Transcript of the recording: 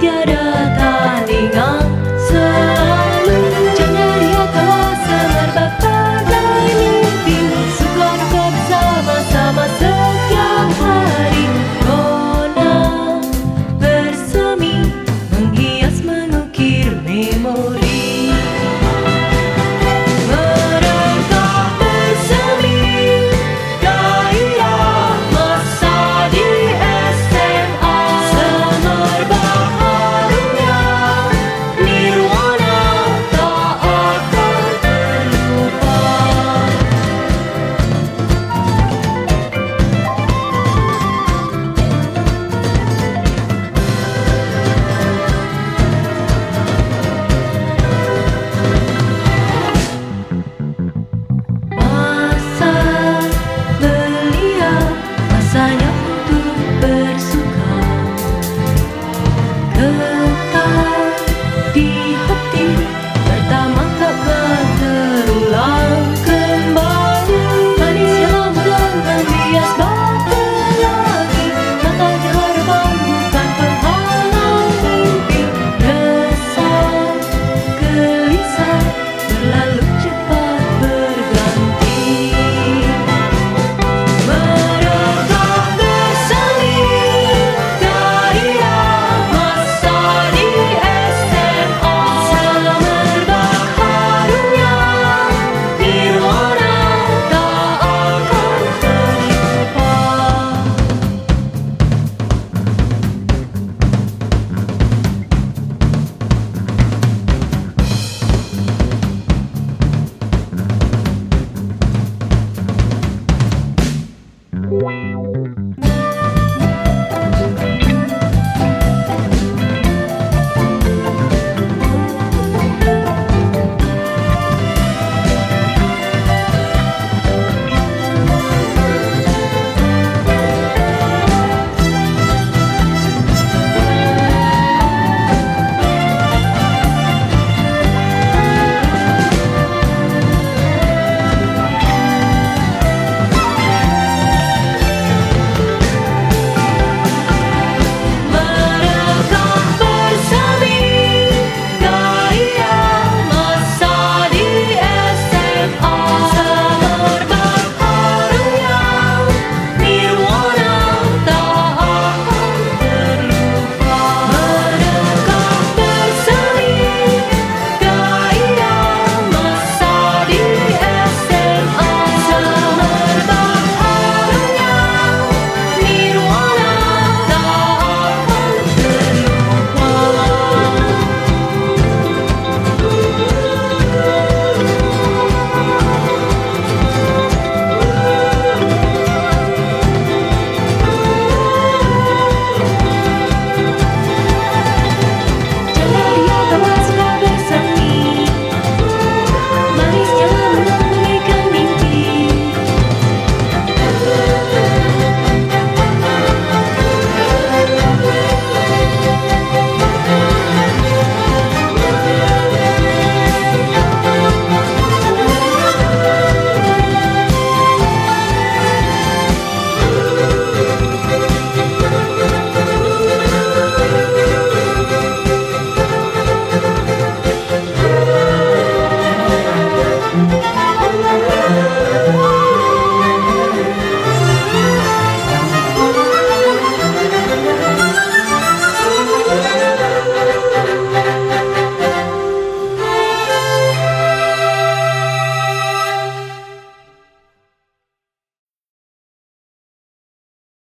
got a